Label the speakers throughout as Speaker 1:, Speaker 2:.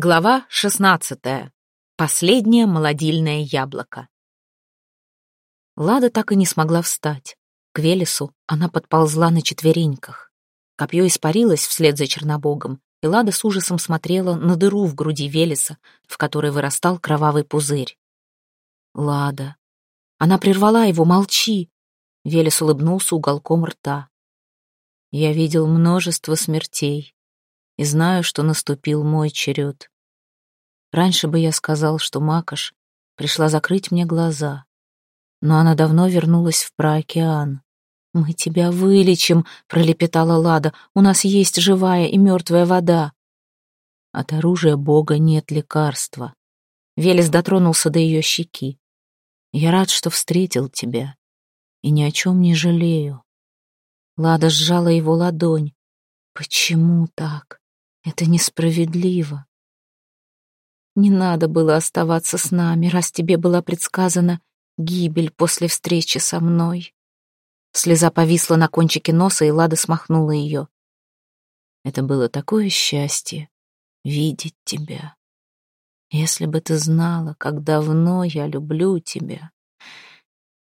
Speaker 1: Глава 16. Последнее молодильное яблоко. Лада так и не смогла встать. К Велесу она подползла на четвереньках. Копье испарилось вслед за Чернобогом, и Лада с ужасом смотрела на дыру в груди Велеса, в которой вырастал кровавый пузырь. «Лада!» Она прервала его, молчи! Велес улыбнулся уголком рта. «Я видел множество смертей и знаю, что наступил мой черед. Раньше бы я сказал, что Макаш пришла закрыть мне глаза, но она давно вернулась в праокеан. «Мы тебя вылечим», — пролепетала Лада, — «у нас есть живая и мертвая вода». От оружия Бога нет лекарства. Велес дотронулся до ее щеки. «Я рад, что встретил тебя, и ни о чем не жалею». Лада сжала его ладонь. «Почему так? Это несправедливо. Не надо было оставаться с нами, раз тебе была предсказана гибель после встречи со мной. Слеза повисла на кончике носа, и Лада смахнула ее. Это было такое счастье — видеть тебя. Если бы ты знала, как давно я люблю тебя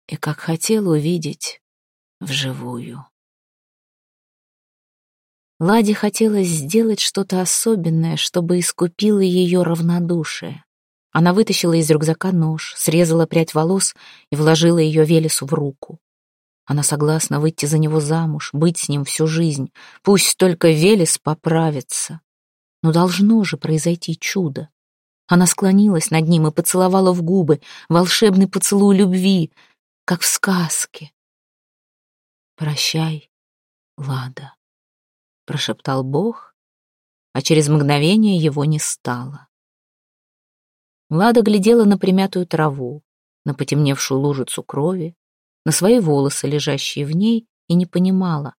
Speaker 1: и как хотел увидеть вживую. Ладе хотелось сделать что-то особенное, чтобы искупило ее равнодушие. Она вытащила из рюкзака нож, срезала прядь волос и вложила ее Велесу в руку. Она согласна выйти за него замуж, быть с ним всю жизнь. Пусть только Велес поправится. Но должно же произойти чудо. Она склонилась над ним и поцеловала в губы, волшебный поцелуй любви, как в сказке. «Прощай, Лада» прошептал Бог, а через мгновение его не стало. Лада глядела на примятую траву, на потемневшую лужицу крови, на свои волосы, лежащие в ней, и не понимала,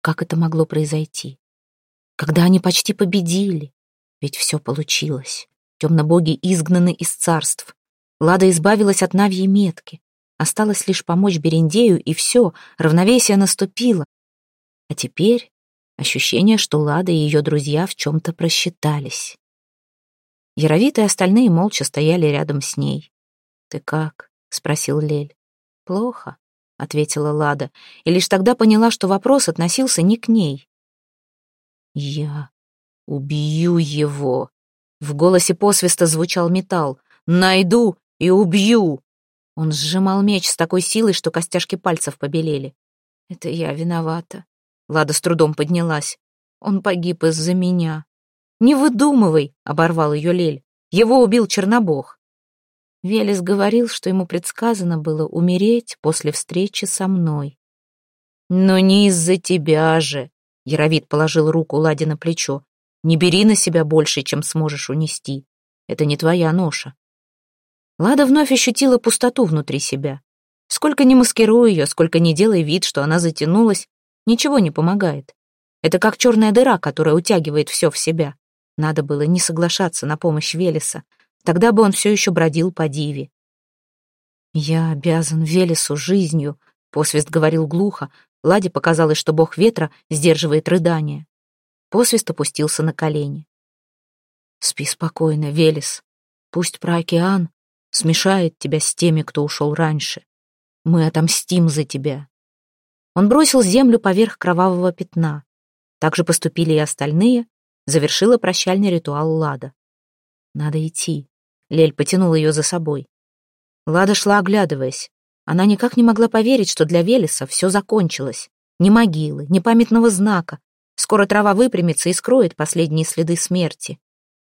Speaker 1: как это могло произойти. Когда они почти победили, ведь все получилось. Темнобоги изгнаны из царств. Лада избавилась от навьей метки. Осталось лишь помочь Берендею, и все, равновесие наступило. А теперь Ощущение, что Лада и ее друзья в чем-то просчитались. Яровит и остальные молча стояли рядом с ней. «Ты как?» — спросил Лель. «Плохо», — ответила Лада, и лишь тогда поняла, что вопрос относился не к ней. «Я убью его!» В голосе посвиста звучал металл. «Найду и убью!» Он сжимал меч с такой силой, что костяшки пальцев побелели. «Это я виновата», Лада с трудом поднялась. Он погиб из-за меня. «Не выдумывай!» — оборвал ее Лель. «Его убил Чернобог». Велес говорил, что ему предсказано было умереть после встречи со мной. «Но не из-за тебя же!» — Яровит положил руку Ладе на плечо. «Не бери на себя больше, чем сможешь унести. Это не твоя ноша». Лада вновь ощутила пустоту внутри себя. Сколько ни маскируй ее, сколько ни делай вид, что она затянулась, Ничего не помогает. Это как черная дыра, которая утягивает все в себя. Надо было не соглашаться на помощь Велеса. Тогда бы он все еще бродил по диве. «Я обязан Велесу жизнью», — посвист говорил глухо. Ладе показалось, что бог ветра сдерживает рыдание. Посвист опустился на колени. «Спи спокойно, Велес. Пусть про океан смешает тебя с теми, кто ушел раньше. Мы отомстим за тебя. Он бросил землю поверх кровавого пятна. Так же поступили и остальные. Завершила прощальный ритуал Лада. «Надо идти». Лель потянул ее за собой. Лада шла, оглядываясь. Она никак не могла поверить, что для Велеса все закончилось. Ни могилы, ни памятного знака. Скоро трава выпрямится и скроет последние следы смерти.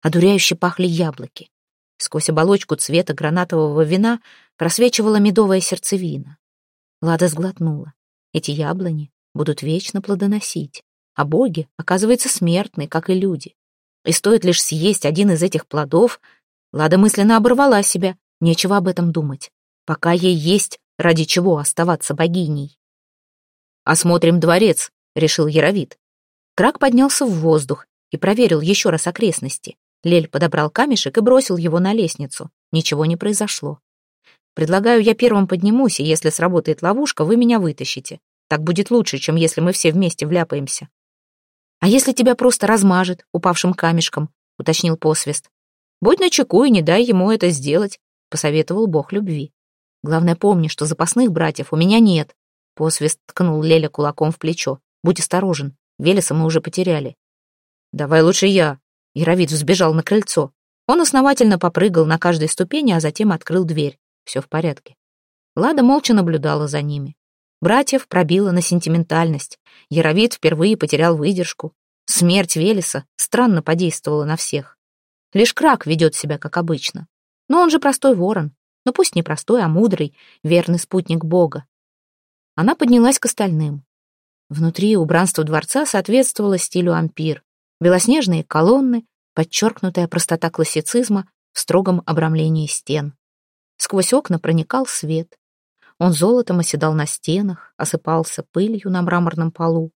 Speaker 1: Одуряюще пахли яблоки. Сквозь оболочку цвета гранатового вина просвечивала медовая сердцевина. Лада сглотнула. Эти яблони будут вечно плодоносить, а боги, оказывается, смертны, как и люди. И стоит лишь съесть один из этих плодов, Лада мысленно оборвала себя, нечего об этом думать. Пока ей есть ради чего оставаться богиней. «Осмотрим дворец», — решил Яровит. Крак поднялся в воздух и проверил еще раз окрестности. Лель подобрал камешек и бросил его на лестницу. Ничего не произошло. Предлагаю, я первым поднимусь, и если сработает ловушка, вы меня вытащите. Так будет лучше, чем если мы все вместе вляпаемся. А если тебя просто размажет упавшим камешком? — уточнил посвист. «Будь начеку и не дай ему это сделать», — посоветовал бог любви. «Главное, помни, что запасных братьев у меня нет». Посвист ткнул Леля кулаком в плечо. «Будь осторожен, Велеса мы уже потеряли». «Давай лучше я». Яровид взбежал на крыльцо. Он основательно попрыгал на каждой ступени, а затем открыл дверь. Все в порядке. Лада молча наблюдала за ними. Братьев пробила на сентиментальность. Яровид впервые потерял выдержку. Смерть Велеса странно подействовала на всех. Лишь Крак ведет себя как обычно. Но он же простой ворон. Но пусть не простой, а мудрый, верный спутник Бога. Она поднялась к остальным. Внутри убранство дворца соответствовало стилю ампир. Белоснежные колонны, подчеркнутая простота классицизма в строгом обрамлении стен. Сквозь окна проникал свет. Он золотом оседал на стенах, осыпался пылью на мраморном полу.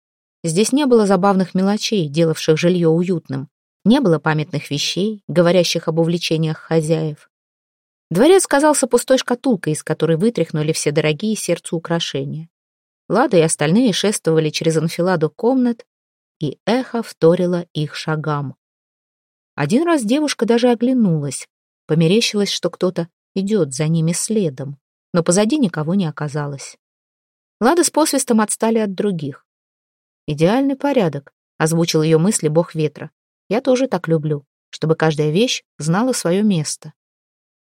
Speaker 1: Здесь не было забавных мелочей, делавших жилье уютным. Не было памятных вещей, говорящих об увлечениях хозяев. Дворец казался пустой шкатулкой, из которой вытряхнули все дорогие сердцу украшения. Лада и остальные шествовали через анфиладу комнат, и эхо вторило их шагам. Один раз девушка даже оглянулась, померещилась, что кто-то идет за ними следом но позади никого не оказалось. Лада с посвистом отстали от других. «Идеальный порядок», — озвучил ее мысли бог ветра. «Я тоже так люблю, чтобы каждая вещь знала свое место».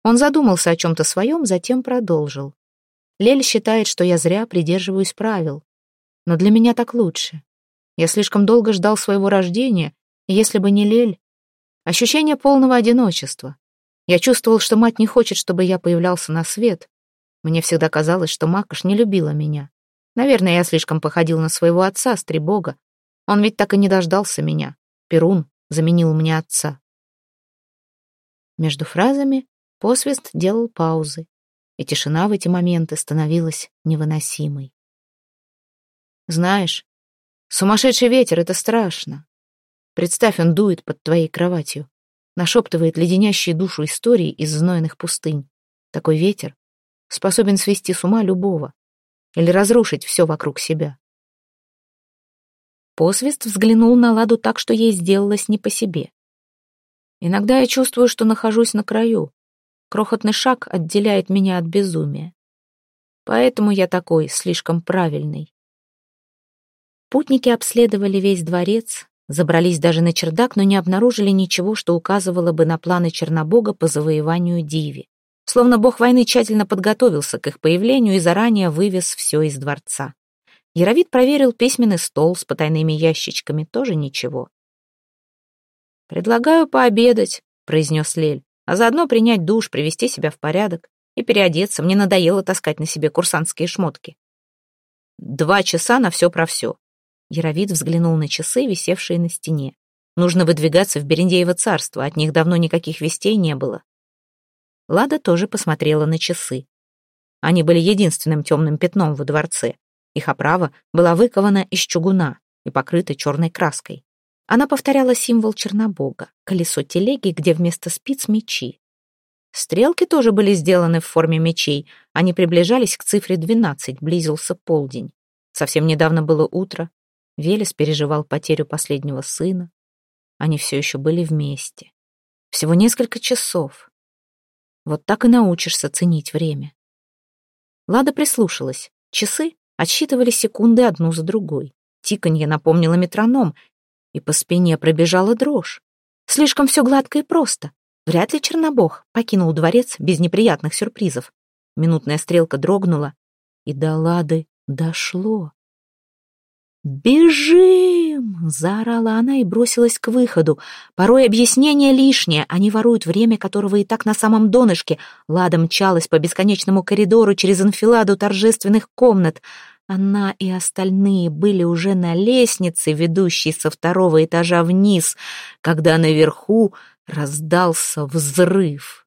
Speaker 1: Он задумался о чем-то своем, затем продолжил. Лель считает, что я зря придерживаюсь правил. Но для меня так лучше. Я слишком долго ждал своего рождения, и если бы не Лель... Ощущение полного одиночества. Я чувствовал, что мать не хочет, чтобы я появлялся на свет, мне всегда казалось, что Макаш не любила меня. Наверное, я слишком походил на своего отца, Стребога. Он ведь так и не дождался меня. Перун заменил мне отца. Между фразами посвист делал паузы, и тишина в эти моменты становилась невыносимой. Знаешь, сумасшедший ветер — это страшно. Представь, он дует под твоей кроватью, нашептывает леденящие душу истории из знойных пустынь. Такой ветер способен свести с ума любого или разрушить все вокруг себя. Посвист взглянул на Ладу так, что ей сделалось не по себе. Иногда я чувствую, что нахожусь на краю. Крохотный шаг отделяет меня от безумия. Поэтому я такой, слишком правильный. Путники обследовали весь дворец, забрались даже на чердак, но не обнаружили ничего, что указывало бы на планы Чернобога по завоеванию Диви словно бог войны тщательно подготовился к их появлению и заранее вывез все из дворца. Яровид проверил письменный стол с потайными ящичками, тоже ничего. «Предлагаю пообедать», — произнес Лель, «а заодно принять душ, привести себя в порядок и переодеться. Мне надоело таскать на себе курсантские шмотки». «Два часа на все про все». Яровид взглянул на часы, висевшие на стене. «Нужно выдвигаться в Берендеево царство, от них давно никаких вестей не было. Лада тоже посмотрела на часы. Они были единственным темным пятном во дворце. Их оправа была выкована из чугуна и покрыта черной краской. Она повторяла символ Чернобога, колесо телеги, где вместо спиц мечи. Стрелки тоже были сделаны в форме мечей. Они приближались к цифре 12, близился полдень. Совсем недавно было утро. Велес переживал потерю последнего сына. Они все еще были вместе. Всего несколько часов. Вот так и научишься ценить время. Лада прислушалась. Часы отсчитывали секунды одну за другой. Тиканье напомнило метроном, и по спине пробежала дрожь. Слишком все гладко и просто. Вряд ли Чернобог покинул дворец без неприятных сюрпризов. Минутная стрелка дрогнула, и до Лады дошло. «Бежим!» — заорала она и бросилась к выходу. Порой объяснение лишнее, они воруют время, которого и так на самом донышке. Лада мчалась по бесконечному коридору через анфиладу торжественных комнат. Она и остальные были уже на лестнице, ведущей со второго этажа вниз, когда наверху раздался взрыв.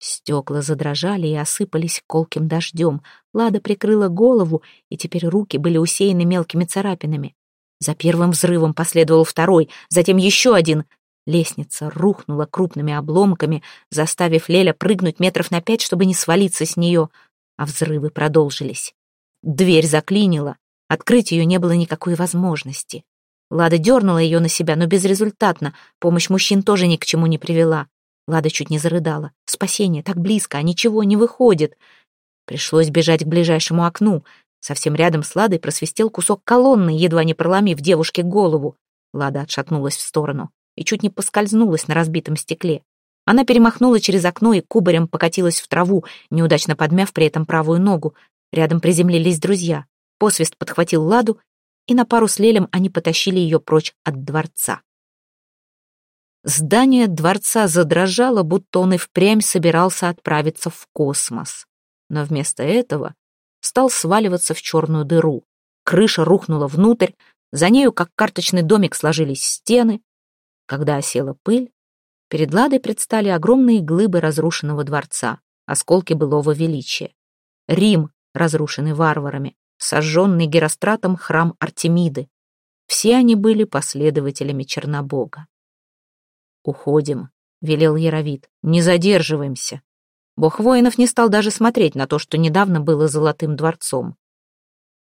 Speaker 1: Стекла задрожали и осыпались колким дождем. Лада прикрыла голову, и теперь руки были усеяны мелкими царапинами. За первым взрывом последовал второй, затем еще один. Лестница рухнула крупными обломками, заставив Леля прыгнуть метров на пять, чтобы не свалиться с нее, а взрывы продолжились. Дверь заклинила, открыть ее не было никакой возможности. Лада дернула ее на себя, но безрезультатно. Помощь мужчин тоже ни к чему не привела. Лада чуть не зарыдала. Спасение так близко, а ничего не выходит. Пришлось бежать к ближайшему окну. Совсем рядом с Ладой просвистел кусок колонны, едва не проломив девушке голову. Лада отшатнулась в сторону и чуть не поскользнулась на разбитом стекле. Она перемахнула через окно и кубарем покатилась в траву, неудачно подмяв при этом правую ногу. Рядом приземлились друзья. Посвист подхватил Ладу и на пару с Лелем они потащили ее прочь от дворца. Здание дворца задрожало, будто он и впрямь собирался отправиться в космос. Но вместо этого стал сваливаться в черную дыру. Крыша рухнула внутрь, за нею, как карточный домик, сложились стены. Когда осела пыль, перед Ладой предстали огромные глыбы разрушенного дворца, осколки былого величия. Рим, разрушенный варварами, сожженный Геростратом храм Артемиды. Все они были последователями Чернобога. «Уходим», — велел Яровит, — «не задерживаемся». Бог воинов не стал даже смотреть на то, что недавно было золотым дворцом.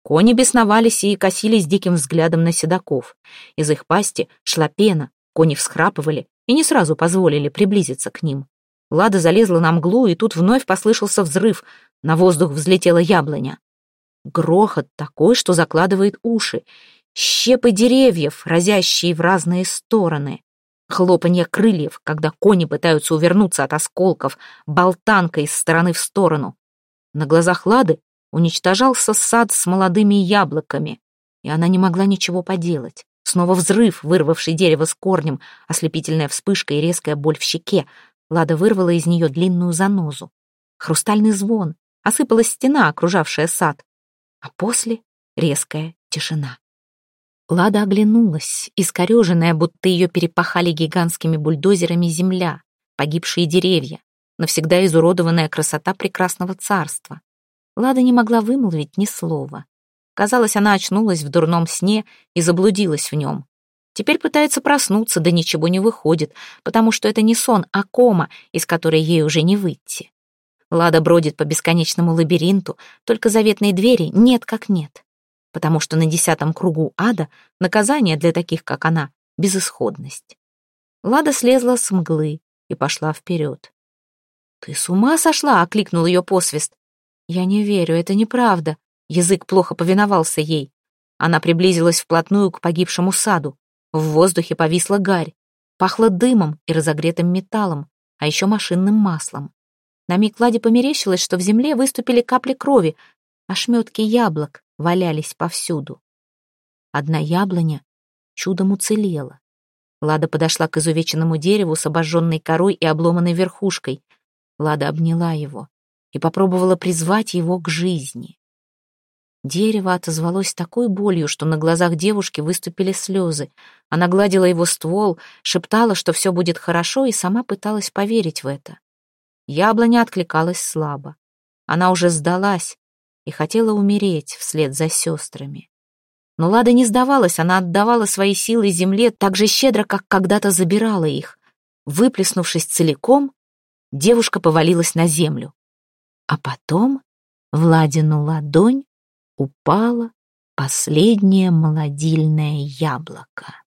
Speaker 1: Кони бесновались и косились диким взглядом на седаков. Из их пасти шла пена, кони всхрапывали и не сразу позволили приблизиться к ним. Лада залезла на мглу, и тут вновь послышался взрыв. На воздух взлетела яблоня. Грохот такой, что закладывает уши. Щепы деревьев, разящие в разные стороны. Хлопанье крыльев, когда кони пытаются увернуться от осколков, болтанка из стороны в сторону. На глазах Лады уничтожался сад с молодыми яблоками, и она не могла ничего поделать. Снова взрыв, вырвавший дерево с корнем, ослепительная вспышка и резкая боль в щеке. Лада вырвала из нее длинную занозу. Хрустальный звон, осыпалась стена, окружавшая сад а после — резкая тишина. Лада оглянулась, искореженная, будто ее перепахали гигантскими бульдозерами земля, погибшие деревья, навсегда изуродованная красота прекрасного царства. Лада не могла вымолвить ни слова. Казалось, она очнулась в дурном сне и заблудилась в нем. Теперь пытается проснуться, да ничего не выходит, потому что это не сон, а кома, из которой ей уже не выйти. Лада бродит по бесконечному лабиринту, только заветной двери нет как нет. Потому что на десятом кругу ада наказание для таких, как она, безысходность. Лада слезла с мглы и пошла вперед. «Ты с ума сошла?» — окликнул ее посвист. «Я не верю, это неправда». Язык плохо повиновался ей. Она приблизилась вплотную к погибшему саду. В воздухе повисла гарь. Пахло дымом и разогретым металлом, а еще машинным маслом. На миг Ладе померещилось, что в земле выступили капли крови, а шметки яблок валялись повсюду. Одна яблоня чудом уцелела. Лада подошла к изувеченному дереву с обожженной корой и обломанной верхушкой. Лада обняла его и попробовала призвать его к жизни. Дерево отозвалось такой болью, что на глазах девушки выступили слезы. Она гладила его ствол, шептала, что все будет хорошо, и сама пыталась поверить в это. Яблоня откликалась слабо. Она уже сдалась и хотела умереть вслед за сестрами. Но Лада не сдавалась, она отдавала свои силы земле так же щедро, как когда-то забирала их. Выплеснувшись целиком, девушка повалилась на землю. А потом в Ладину ладонь упало последнее молодильное яблоко.